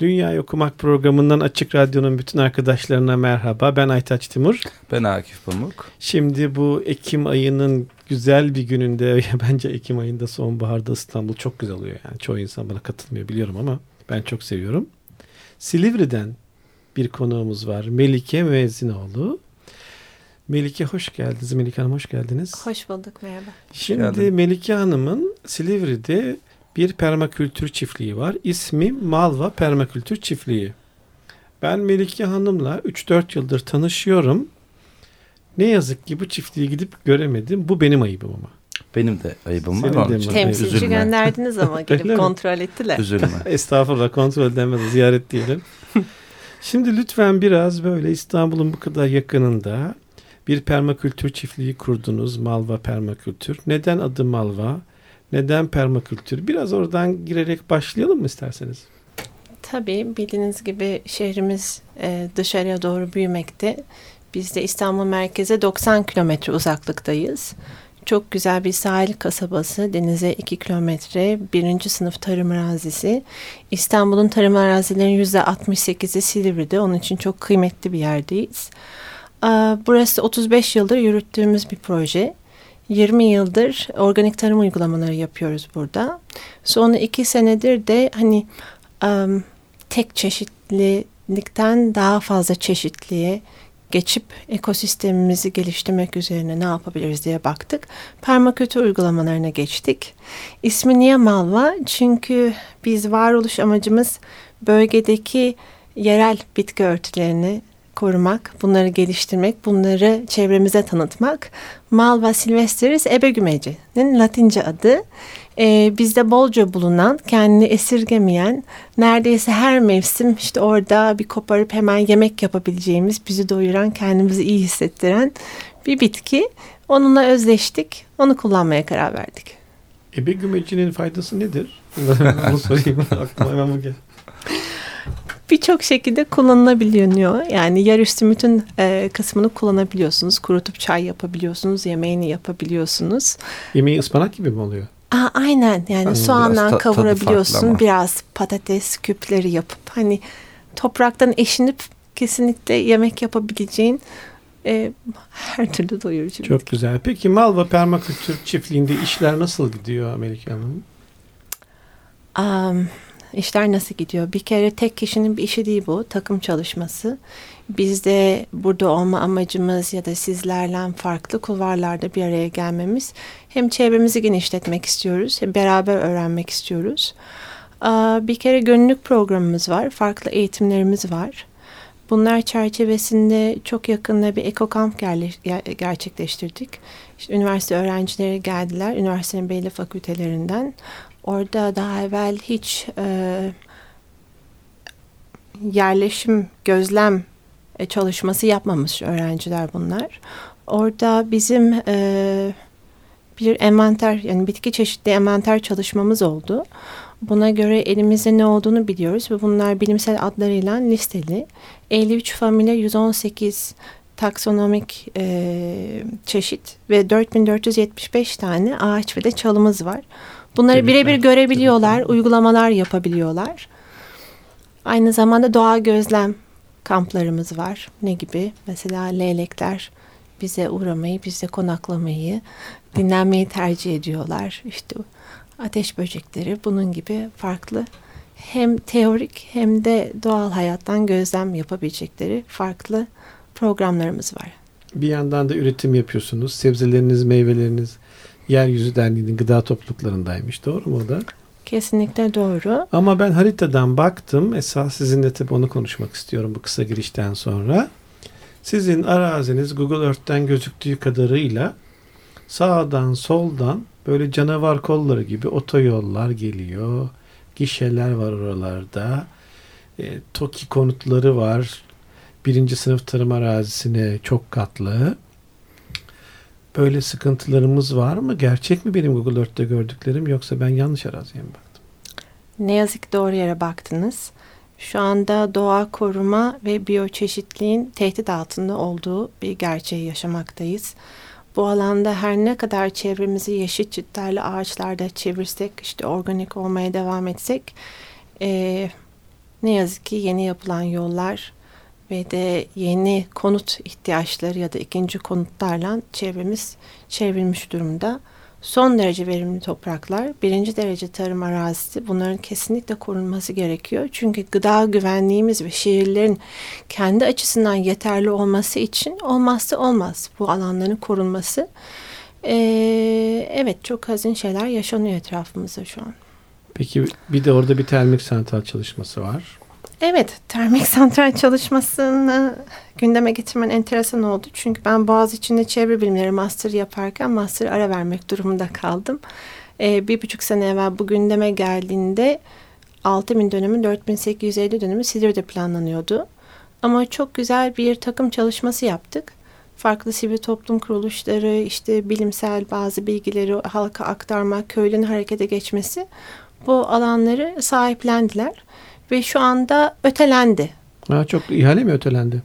Dünya Okumak programından Açık Radyo'nun bütün arkadaşlarına merhaba. Ben Aytaç Timur. Ben Akif Pamuk. Şimdi bu Ekim ayının güzel bir gününde, bence Ekim ayında sonbaharda İstanbul çok güzel oluyor. Yani çoğu insan bana katılmıyor biliyorum ama ben çok seviyorum. Silivri'den bir konuğumuz var. Melike Müezzinoğlu. Melike hoş geldiniz. Melike Hanım hoş geldiniz. Hoş bulduk merhaba. Şimdi. Melike Hanım'ın Silivri'de bir permakültür çiftliği var. İsmi Malva Permakültür Çiftliği. Ben Melike Hanım'la 3-4 yıldır tanışıyorum. Ne yazık ki bu çiftliği gidip göremedim. Bu benim ayıbım ama. Benim de ayıbım Senin var. De Temsilci Üzülme. gönderdiniz ama gelip kontrol ettiler. Üzülme. Estağfurullah kontrol demez ziyaret diyelim. Şimdi lütfen biraz böyle İstanbul'un bu kadar yakınında bir permakültür çiftliği kurdunuz. Malva Permakültür. Neden adı Malva? Neden permakültür? Biraz oradan girerek başlayalım mı isterseniz? Tabii bildiğiniz gibi şehrimiz e, dışarıya doğru büyümekte. Biz de İstanbul merkeze 90 kilometre uzaklıktayız. Çok güzel bir sahil kasabası, denize 2 kilometre, birinci sınıf tarım arazisi. İstanbul'un tarım arazilerinin %68'i Silivri'de, onun için çok kıymetli bir yerdeyiz. Burası 35 yıldır yürüttüğümüz bir proje. 20 yıldır organik tarım uygulamaları yapıyoruz burada. Son iki senedir de hani um, tek çeşitlilikten daha fazla çeşitliğe geçip ekosistemimizi geliştirmek üzerine ne yapabiliriz diye baktık. Permakültür uygulamalarına geçtik. İsmi niye Malva? Çünkü biz varoluş amacımız bölgedeki yerel bitki örtülerini korumak, bunları geliştirmek, bunları çevremize tanıtmak. Malva silvestris ebegümeci'nin latince adı. Ee, bizde bolca bulunan, kendini esirgemeyen, neredeyse her mevsim işte orada bir koparıp hemen yemek yapabileceğimiz, bizi doyuran, kendimizi iyi hissettiren bir bitki. Onunla özleştik, onu kullanmaya karar verdik. Ebegümecinin faydası nedir? Onu sorayım, aklıma hemen bu gel birçok şekilde kullanılabiliyor. Yani yarüstü bütün e, kısmını kullanabiliyorsunuz. Kurutup çay yapabiliyorsunuz, yemeğini yapabiliyorsunuz. Yemeği ıspanak gibi mi oluyor? Aa, aynen yani yani soğanla ta, kavurabiliyorsun. Biraz patates küpleri yapıp hani topraktan eşinip kesinlikle yemek yapabileceğin e, her türlü doyurucu. Çok güzel. Peki Malva Permakültür Çiftliği'nde işler nasıl gidiyor Melike Hanım? Um, İşler nasıl gidiyor? Bir kere tek kişinin bir işi değil bu. Takım çalışması. Biz de burada olma amacımız ya da sizlerle farklı kulvarlarda bir araya gelmemiz. Hem çevremizi genişletmek istiyoruz hem beraber öğrenmek istiyoruz. Bir kere gönüllülük programımız var. Farklı eğitimlerimiz var. Bunlar çerçevesinde çok yakında bir ekokamp gerçekleştirdik. İşte üniversite öğrencileri geldiler. Üniversitenin belli fakültelerinden. Orada daha evvel hiç e, yerleşim, gözlem e, çalışması yapmamış öğrenciler bunlar. Orada bizim e, bir envanter yani bitki çeşitli envanter çalışmamız oldu. Buna göre elimizde ne olduğunu biliyoruz ve bunlar bilimsel adlarıyla listeli. 53 familya 118 taksonomik e, çeşit ve 4475 tane ağaç ve de çalımız var. Bunları birebir görebiliyorlar, uygulamalar yapabiliyorlar. Aynı zamanda doğa gözlem kamplarımız var. Ne gibi? Mesela leylekler bize uğramayı, bize konaklamayı, dinlenmeyi tercih ediyorlar. İşte ateş böcekleri bunun gibi farklı hem teorik hem de doğal hayattan gözlem yapabilecekleri farklı programlarımız var. Bir yandan da üretim yapıyorsunuz. Sebzeleriniz, meyveleriniz Yeryüzü Derneği'nin gıda topluluklarındaymış. Doğru mu o da? Kesinlikle doğru. Ama ben haritadan baktım. Esas sizinle tabii onu konuşmak istiyorum bu kısa girişten sonra. Sizin araziniz Google Earth'ten gözüktüğü kadarıyla sağdan soldan böyle canavar kolları gibi otoyollar geliyor. Gişeler var oralarda. E, TOKİ konutları var. Birinci sınıf tarım arazisine çok katlı. Böyle sıkıntılarımız var mı? Gerçek mi benim Google Earth'te gördüklerim yoksa ben yanlış araziye mi baktım? Ne yazık ki doğru yere baktınız. Şu anda doğa koruma ve biyoçeşitliğin tehdit altında olduğu bir gerçeği yaşamaktayız. Bu alanda her ne kadar çevremizi yeşil çitlerle ağaçlarda çevirsek, işte organik olmaya devam etsek, e, ne yazık ki yeni yapılan yollar ve de yeni konut ihtiyaçları ya da ikinci konutlarla çevremiz çevrilmiş durumda. Son derece verimli topraklar, birinci derece tarım arazisi bunların kesinlikle korunması gerekiyor. Çünkü gıda güvenliğimiz ve şehirlerin kendi açısından yeterli olması için olmazsa olmaz bu alanların korunması. Ee, evet çok hazin şeyler yaşanıyor etrafımızda şu an. Peki bir de orada bir termik santral çalışması var. Evet, termik santral çalışmasını gündeme getirmen enteresan oldu. Çünkü ben Boğaziçi'nde çevre bilimleri master yaparken master ara vermek durumunda kaldım. Ee, bir buçuk sene evvel bu gündeme geldiğinde 6000 dönümü 4850 dönümü Silivri'de planlanıyordu. Ama çok güzel bir takım çalışması yaptık. Farklı sivil toplum kuruluşları, işte bilimsel bazı bilgileri halka aktarmak, köylünün harekete geçmesi bu alanları sahiplendiler ve şu anda ötelendi. Ha, çok ihale mi ötelendi?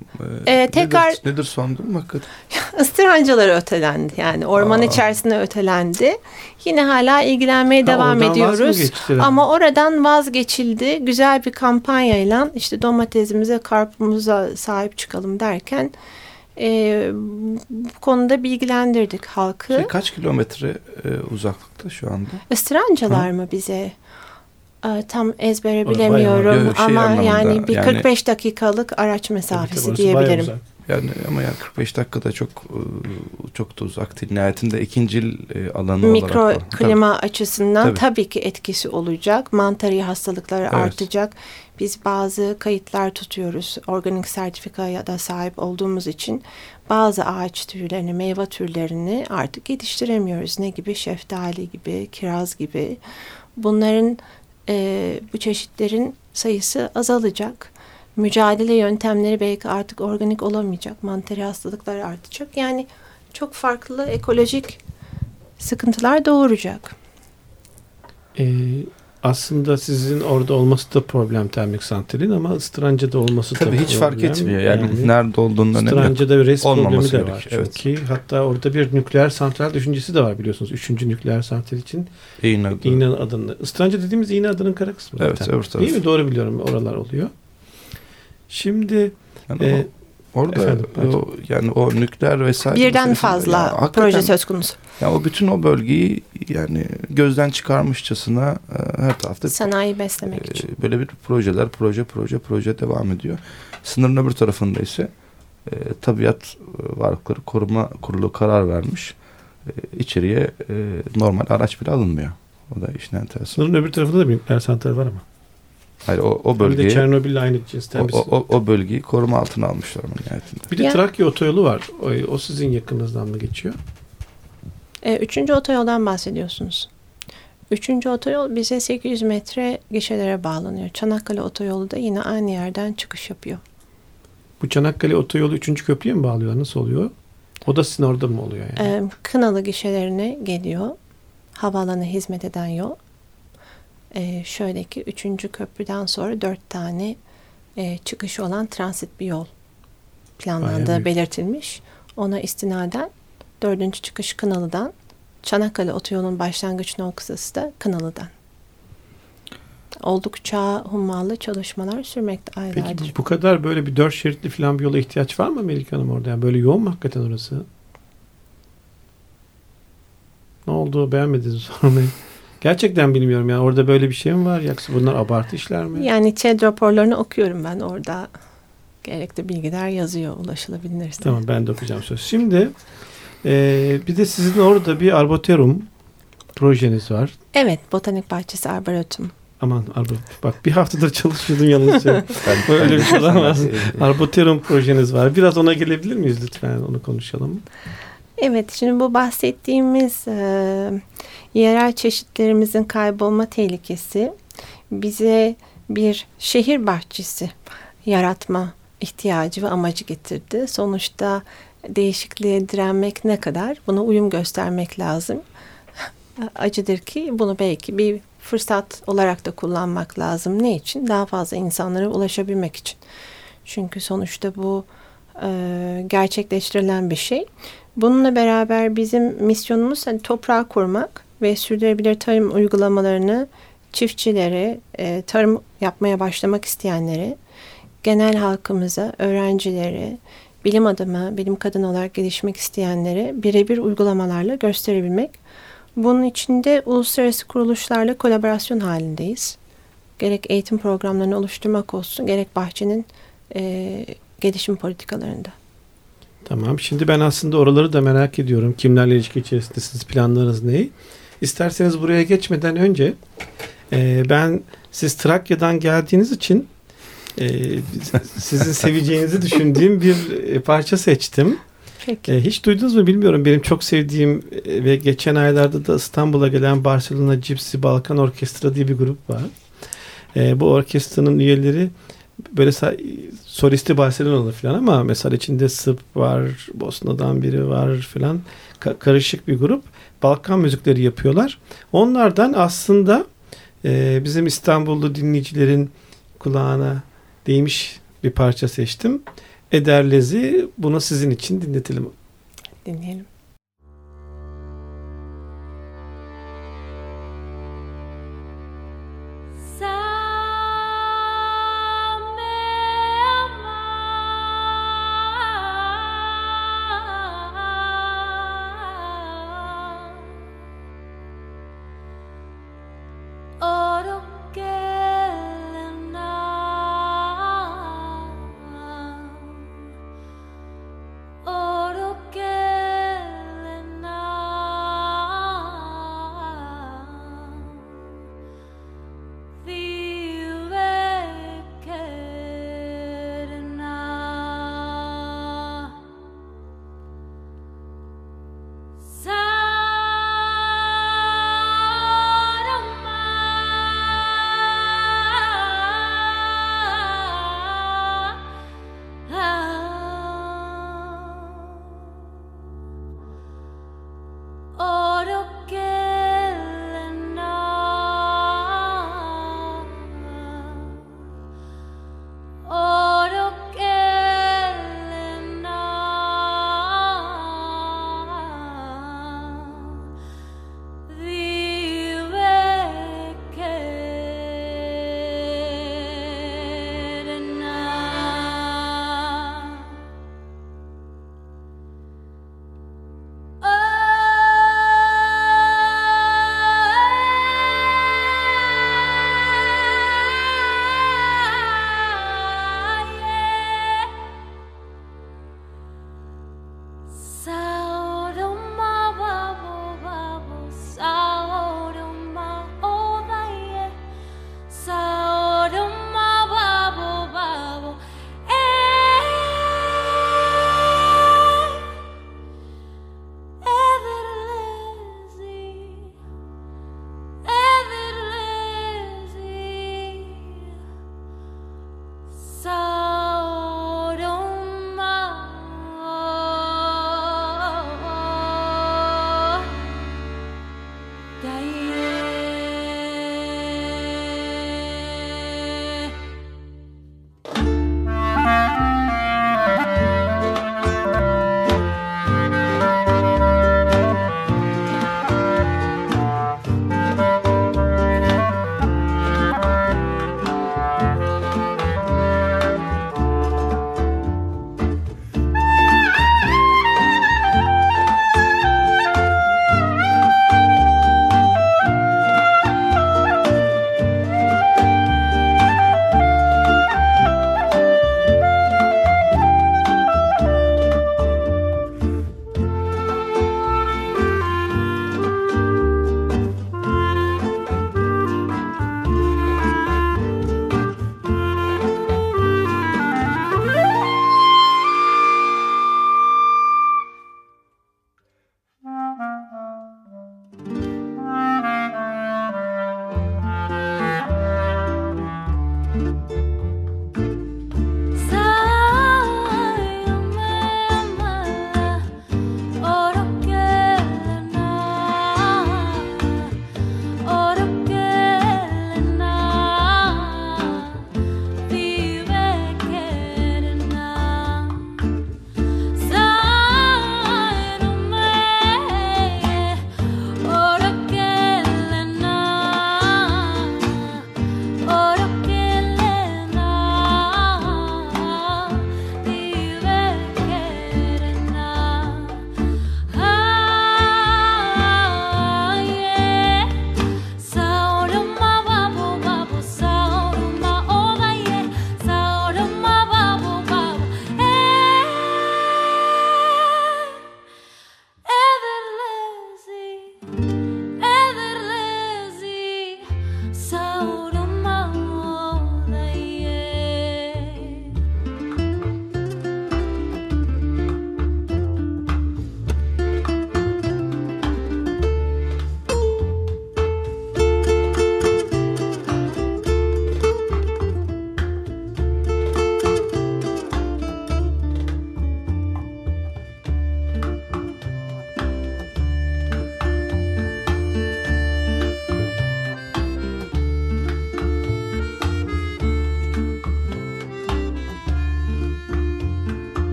Ee, tekrar nedir, nedir son durum hakikaten? ıstırancaları ötelendi. Yani orman Aa. içerisinde ötelendi. Yine hala ilgilenmeye Ha, devam ediyoruz. Ama oradan vazgeçildi. Güzel bir kampanyayla işte domatesimize, karpumuza sahip çıkalım derken e, bu konuda bilgilendirdik halkı. Şey, kaç kilometre e, uzaklıkta şu anda? Istırancalar mı bize? Ee, Tam ezbere bilemiyorum bayağı- şey ama anlamında, yani bir yani- 45 dakikalık araç Tabii, mesafesi tabii, diyebilirim. Yani ama yani 45 dakikada çok e, çok da uzak değil. Nihayetinde ikincil e, alanı Mikro olarak. var. klima açısından Tabii. tabii. ki etkisi olacak. Mantarı hastalıkları Evet. artacak. Biz bazı kayıtlar tutuyoruz. Organik sertifikaya da sahip olduğumuz için bazı ağaç türlerini, meyve türlerini artık yetiştiremiyoruz. Ne gibi? Şeftali gibi, kiraz gibi. Bunların e, bu çeşitlerin sayısı azalacak. Mücadele yöntemleri belki artık organik olamayacak. Mantarı hastalıkları artacak. Yani çok farklı ekolojik sıkıntılar doğuracak. Ee, aslında sizin orada olması da problem termik santralin ama Istıranca'da olması da Tabii hiç fark problem. etmiyor. Yani, nerede olduğunun önemi yok. Istıranca'da bir res problemi de var. evet. Çünkü hatta orada bir nükleer santral düşüncesi de var biliyorsunuz. Üçüncü nükleer santral için İğne adı. İğne adını. Istıranca dediğimiz İğne adının kara kısmı Evet, zaten. öbür taraf. Değil mi? Doğru biliyorum. Oralar oluyor. Şimdi Yani e, o- orada efendim, o, yani o nükleer vesaire Birden fazla Ya proje söz konusu. Ya o bütün o bölgeyi yani gözden çıkarmışçasına e, her tarafta Sanayi beslemek e, için. böyle bir projeler proje proje proje devam ediyor. Sınırın öbür tarafında ise e, tabiat e, varlıkları koruma kurulu karar vermiş. E, içeriye e, normal araç bile alınmıyor. O da işin enteresan. sınırın öbür tarafında da bir nükleer santral var ama. Hayır o, o Hem de bölgeyi Çernobil'le aynı cinsten o, bir o, o, o bölgeyi koruma altına almışlar onun nihayetinde. Bir de Ya. Trakya otoyolu var. O, o sizin yakınınızdan mı geçiyor? E, üçüncü otoyoldan bahsediyorsunuz. Üçüncü otoyol bize 800 metre gişelere bağlanıyor. Çanakkale otoyolu da yine aynı yerden çıkış yapıyor. Bu Çanakkale otoyolu 3. köprüye mi bağlıyor? Nasıl oluyor? O da sizin orada mı oluyor yani? E, Kınalı gişelerine geliyor. Havaalanı hizmet eden yol. E, şöyle ki üçüncü köprüden sonra dört tane e, çıkışı olan transit bir yol planlandığı belirtilmiş. Ona istinaden dördüncü çıkış Kınalı'dan Çanakkale otoyolunun başlangıç noktası da Kınalı'dan. Oldukça hummalı çalışmalar sürmekte Peki aylardır. bu, bu kadar böyle bir dört şeritli falan bir yola ihtiyaç var mı Melike Hanım orada? Yani böyle yoğun mu hakikaten orası? Ne oldu beğenmediniz sormayı? Gerçekten bilmiyorum yani orada böyle bir şey mi var yoksa bunlar abartı işler mi? Yani ÇED raporlarını okuyorum ben orada. Gerekli bilgiler yazıyor ulaşılabilirse. Tamam ben de okuyacağım söz. Şimdi e, bir de sizin orada bir arboterum projeniz var. Evet, Botanik Bahçesi Arboretum. Aman arbo, bak bir haftadır çalışıyordun yalnız. şey. Böyle bir şey olamaz. arboterum projeniz var. Biraz ona gelebilir miyiz lütfen? Onu konuşalım. Evet, şimdi bu bahsettiğimiz e, yerel çeşitlerimizin kaybolma tehlikesi bize bir şehir bahçesi yaratma ihtiyacı ve amacı getirdi. Sonuçta değişikliğe direnmek ne kadar? Buna uyum göstermek lazım. Acıdır ki bunu belki bir fırsat olarak da kullanmak lazım. Ne için? Daha fazla insanlara ulaşabilmek için. Çünkü sonuçta bu e, gerçekleştirilen bir şey. Bununla beraber bizim misyonumuz hani toprağı korumak ve sürdürülebilir tarım uygulamalarını çiftçileri, e, tarım yapmaya başlamak isteyenleri, genel halkımıza, öğrencileri, bilim adamı, bilim kadın olarak gelişmek isteyenleri birebir uygulamalarla gösterebilmek. Bunun için de uluslararası kuruluşlarla kolaborasyon halindeyiz. Gerek eğitim programlarını oluşturmak olsun, gerek bahçenin e, gelişim politikalarında. Tamam. Şimdi ben aslında oraları da merak ediyorum. Kimlerle ilişki içerisindesiniz? Planlarınız ne? İsterseniz buraya geçmeden önce e, ben siz Trakya'dan geldiğiniz için e, sizin seveceğinizi düşündüğüm bir e, parça seçtim. Peki. E, hiç duydunuz mu bilmiyorum. Benim çok sevdiğim e, ve geçen aylarda da İstanbul'a gelen Barcelona Gypsy Balkan Orkestra diye bir grup var. E, bu orkestranın üyeleri böyle solisti Barcelona'lı falan ama mesela içinde Sırp var, Bosna'dan biri var falan. Ka- karışık bir grup. Balkan müzikleri yapıyorlar. Onlardan aslında e, bizim İstanbullu dinleyicilerin kulağına değmiş bir parça seçtim. Ederlezi bunu sizin için dinletelim. Dinleyelim.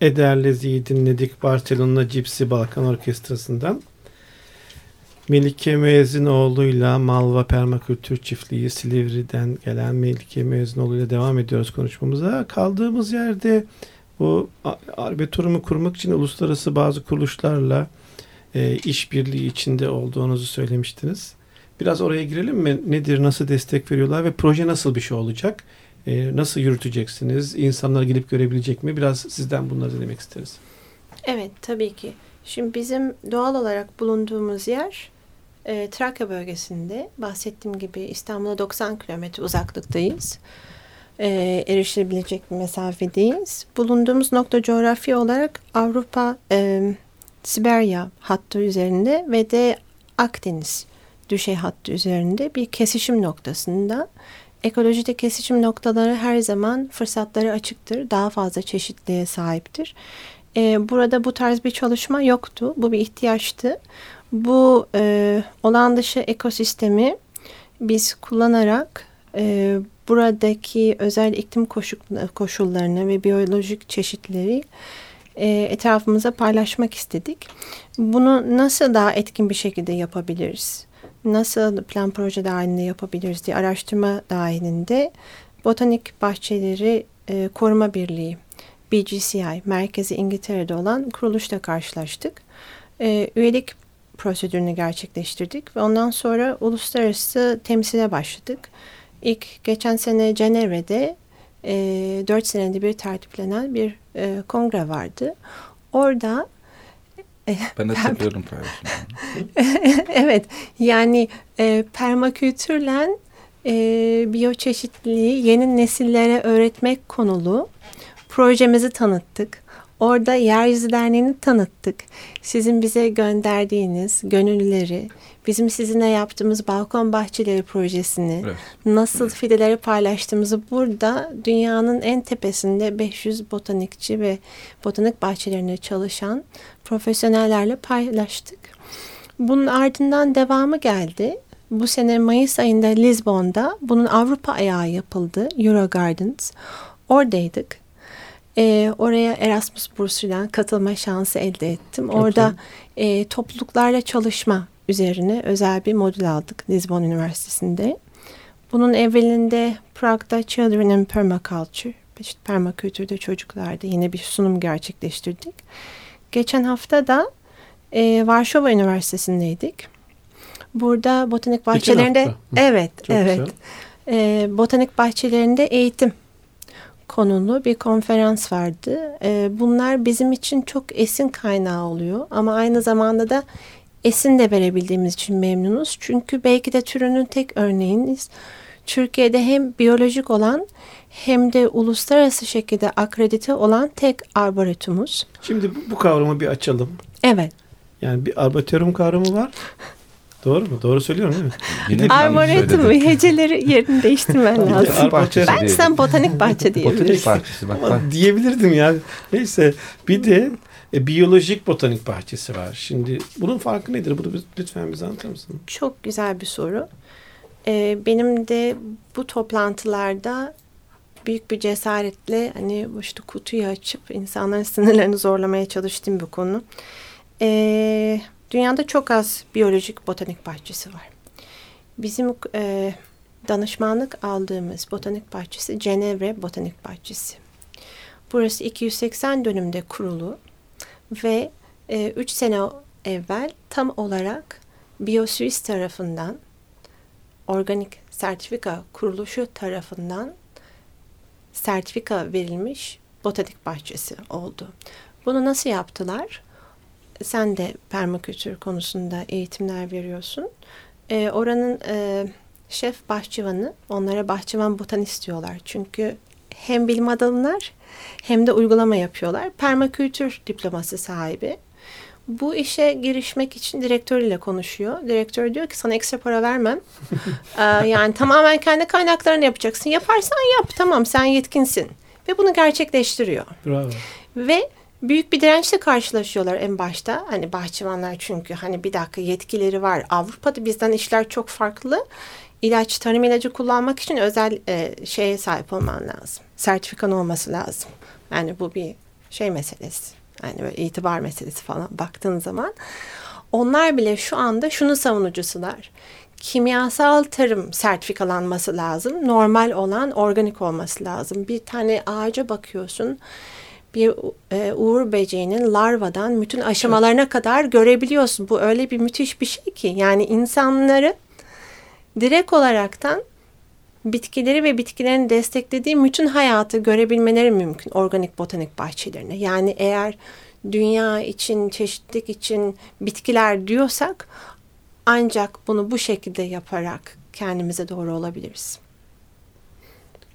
Ederlezi'yi dinledik Barcelona Gypsy Balkan Orkestrası'ndan. Melike Müezzinoğlu'yla Malva Permakültür Çiftliği Silivri'den gelen Melike Müezzinoğlu'yla devam ediyoruz konuşmamıza. Kaldığımız yerde bu arbiturumu kurmak için uluslararası bazı kuruluşlarla e, işbirliği içinde olduğunuzu söylemiştiniz. Biraz oraya girelim mi? Nedir, nasıl destek veriyorlar ve proje nasıl bir şey olacak? E, nasıl yürüteceksiniz? İnsanlar gelip görebilecek mi? Biraz sizden bunları dinlemek isteriz. Evet, tabii ki. Şimdi bizim doğal olarak bulunduğumuz yer e, Trakya bölgesinde. Bahsettiğim gibi İstanbul'a 90 kilometre uzaklıktayız. E, erişilebilecek bir mesafedeyiz. Bulunduğumuz nokta coğrafi olarak Avrupa, e, Siberya hattı üzerinde ve de Akdeniz düşey hattı üzerinde bir kesişim noktasında. Ekolojide kesişim noktaları her zaman fırsatları açıktır. Daha fazla çeşitliğe sahiptir. Ee, burada bu tarz bir çalışma yoktu. Bu bir ihtiyaçtı. Bu e, olan dışı ekosistemi biz kullanarak e, buradaki özel iklim koşullarını ve biyolojik çeşitleri e, etrafımıza paylaşmak istedik. Bunu nasıl daha etkin bir şekilde yapabiliriz? Nasıl plan proje dahilinde yapabiliriz diye araştırma dahilinde Botanik Bahçeleri e, Koruma Birliği BGCI merkezi İngiltere'de olan kuruluşla karşılaştık. E, üyelik prosedürünü gerçekleştirdik ve ondan sonra uluslararası temsile başladık. İlk geçen sene Cenevre'de e, 4 senede bir tertiplenen bir e, kongre vardı. Orada ben de seviyorum evet yani e, permakültürle e, biyoçeşitliliği yeni nesillere öğretmek konulu projemizi tanıttık. Orada Yeryüzü Derneği'ni tanıttık. Sizin bize gönderdiğiniz gönüllüleri, bizim sizinle yaptığımız balkon bahçeleri projesini, evet. nasıl evet. fideleri paylaştığımızı burada dünyanın en tepesinde 500 botanikçi ve botanik bahçelerinde çalışan profesyonellerle paylaştık. Bunun ardından devamı geldi. Bu sene Mayıs ayında Lisbon'da bunun Avrupa ayağı yapıldı. Euro Gardens. Oradaydık. E, oraya Erasmus bursuyla katılma şansı elde ettim. Orada e, topluluklarla çalışma üzerine özel bir modül aldık Lisbon Üniversitesi'nde. Bunun evvelinde Prag'da Children in Permaculture, işte permakültürde çocuklarda yine bir sunum gerçekleştirdik. Geçen hafta da e, Varşova Üniversitesi'ndeydik. Burada botanik bahçelerinde evet Çok evet e, botanik bahçelerinde eğitim konulu bir konferans vardı. E, bunlar bizim için çok esin kaynağı oluyor ama aynı zamanda da esin de verebildiğimiz için memnunuz. Çünkü belki de türünün tek örneğiniz. Türkiye'de hem biyolojik olan hem de uluslararası şekilde akredite olan tek arboretumuz. Şimdi bu, bu kavramı bir açalım. Evet. Yani bir arboretum kavramı var. Doğru mu? Doğru söylüyorum değil mi? Yine Arboretum heceleri yerini değiştirmen lazım. ben sen botanik bahçe diyebilirsin. Botanik bahçesi bak. bak. Diyebilirdim ya. Neyse bir de e, biyolojik botanik bahçesi var. Şimdi bunun farkı nedir? Bunu lütfen bize anlatır mısın? Çok güzel bir soru. Ee, benim de bu toplantılarda büyük bir cesaretle hani işte kutuyu açıp insanların sınırlarını zorlamaya çalıştığım bir konu. Ee, dünyada çok az biyolojik botanik bahçesi var. Bizim e, danışmanlık aldığımız botanik bahçesi Cenevre Botanik Bahçesi. Burası 280 dönümde kurulu ve 3 e, sene evvel tam olarak BioSuisse tarafından organik sertifika kuruluşu tarafından sertifika verilmiş botanik bahçesi oldu. Bunu nasıl yaptılar? Sen de permakültür konusunda eğitimler veriyorsun. E, oranın e, şef bahçıvanı onlara bahçıvan botanist diyorlar. Çünkü hem bilim adamlar hem de uygulama yapıyorlar. Permakültür diploması sahibi. Bu işe girişmek için direktörüyle konuşuyor. Direktör diyor ki sana ekstra para vermem. ee, yani tamamen kendi kaynaklarını yapacaksın. Yaparsan yap tamam sen yetkinsin. Ve bunu gerçekleştiriyor. Bravo. Ve büyük bir dirençle karşılaşıyorlar en başta. Hani bahçıvanlar çünkü hani bir dakika yetkileri var. Avrupa'da bizden işler çok farklı. İlaç, tarım ilacı kullanmak için özel e, şeye sahip olman lazım. Sertifikan olması lazım. Yani bu bir şey meselesi. Yani böyle itibar meselesi falan baktığın zaman. Onlar bile şu anda şunu savunucusular. Kimyasal tarım sertifikalanması lazım. Normal olan organik olması lazım. Bir tane ağaca bakıyorsun bir e, uğur böceğinin larvadan bütün aşamalarına kadar görebiliyorsun. Bu öyle bir müthiş bir şey ki yani insanları direkt olaraktan bitkileri ve bitkilerin desteklediği bütün hayatı görebilmeleri mümkün organik botanik bahçelerine. Yani eğer dünya için, çeşitlilik için bitkiler diyorsak ancak bunu bu şekilde yaparak kendimize doğru olabiliriz.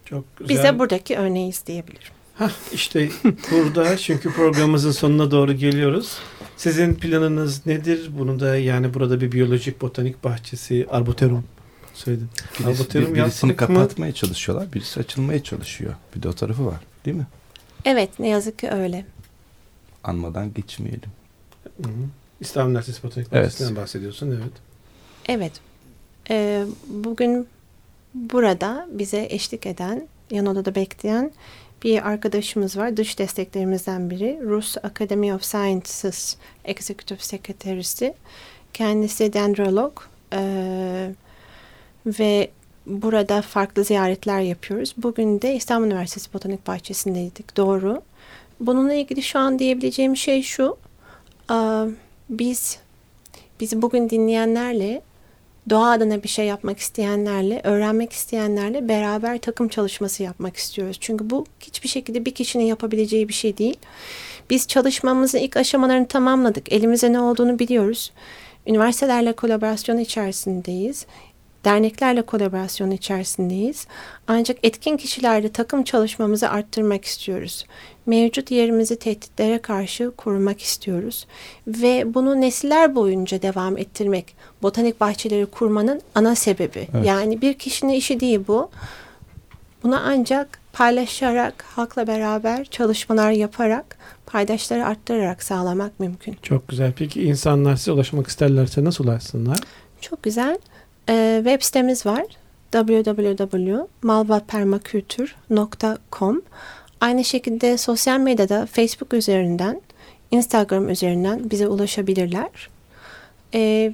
Çok güzel. Bize buradaki örneğiz diyebilirim. Hah, işte burada çünkü programımızın sonuna doğru geliyoruz. Sizin planınız nedir? Bunu da yani burada bir biyolojik botanik bahçesi, arboterum söyledim. Birisi, Arboterum bir- birisini yaptık mı? kapatmaya çalışıyorlar. Birisi açılmaya çalışıyor. Bir de o tarafı var. Değil mi? Evet ne yazık ki öyle. Anmadan geçmeyelim. Hı hı. İstanbul Üniversitesi Botanik Evet. Bahçesi'nden bahsediyorsun. Evet. Evet. Ee, bugün burada bize eşlik eden, yan odada bekleyen bir arkadaşımız var. Dış desteklerimizden biri. Rus Academy of Sciences Executive Sekreterisi. Kendisi dendrolog. Ee, ve burada farklı ziyaretler yapıyoruz. Bugün de İstanbul Üniversitesi Botanik Bahçesi'ndeydik. Doğru. Bununla ilgili şu an diyebileceğim şey şu. Aa, biz bizi bugün dinleyenlerle doğa adına bir şey yapmak isteyenlerle, öğrenmek isteyenlerle beraber takım çalışması yapmak istiyoruz. Çünkü bu hiçbir şekilde bir kişinin yapabileceği bir şey değil. Biz çalışmamızın ilk aşamalarını tamamladık. Elimize ne olduğunu biliyoruz. Üniversitelerle kolaborasyon içerisindeyiz. Derneklerle kolaborasyon içerisindeyiz. Ancak etkin kişilerle takım çalışmamızı arttırmak istiyoruz. Mevcut yerimizi tehditlere karşı korumak istiyoruz. Ve bunu nesiller boyunca devam ettirmek botanik bahçeleri kurmanın ana sebebi. Evet. Yani bir kişinin işi değil bu. Bunu ancak paylaşarak, halkla beraber çalışmalar yaparak, paydaşları arttırarak sağlamak mümkün. Çok güzel. Peki insanlar size ulaşmak isterlerse nasıl ulaşsınlar? Çok güzel. Ee, web sitemiz var. www.malvapermakültür.com Aynı şekilde sosyal medyada Facebook üzerinden, Instagram üzerinden bize ulaşabilirler. Ee,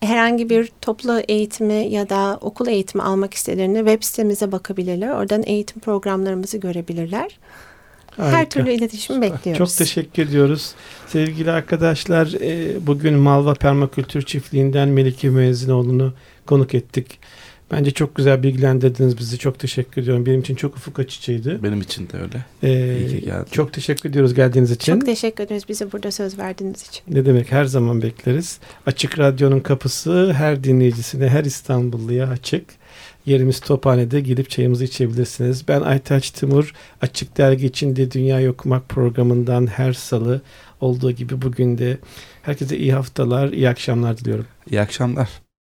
herhangi bir toplu eğitimi ya da okul eğitimi almak istediklerinde web sitemize bakabilirler. Oradan eğitim programlarımızı görebilirler. Her Harika. türlü iletişimi bekliyoruz. Çok teşekkür ediyoruz. Sevgili arkadaşlar e, bugün Malva Permakültür Çiftliği'nden Melike Müezzinoğlu'nu konuk ettik. Bence çok güzel bilgilendirdiniz bizi. Çok teşekkür ediyorum. Benim için çok ufuk açıcıydı. Benim için de öyle. Ee, İyi ki geldin. çok teşekkür ediyoruz geldiğiniz için. Çok teşekkür ederiz bize burada söz verdiğiniz için. Ne demek her zaman bekleriz. Açık Radyo'nun kapısı her dinleyicisine, her İstanbulluya açık. Yerimiz Tophane'de gidip çayımızı içebilirsiniz. Ben Aytaç Timur. Açık Dergi içinde Dünya Okumak programından her salı olduğu gibi bugün de herkese iyi haftalar, iyi akşamlar diliyorum. İyi akşamlar.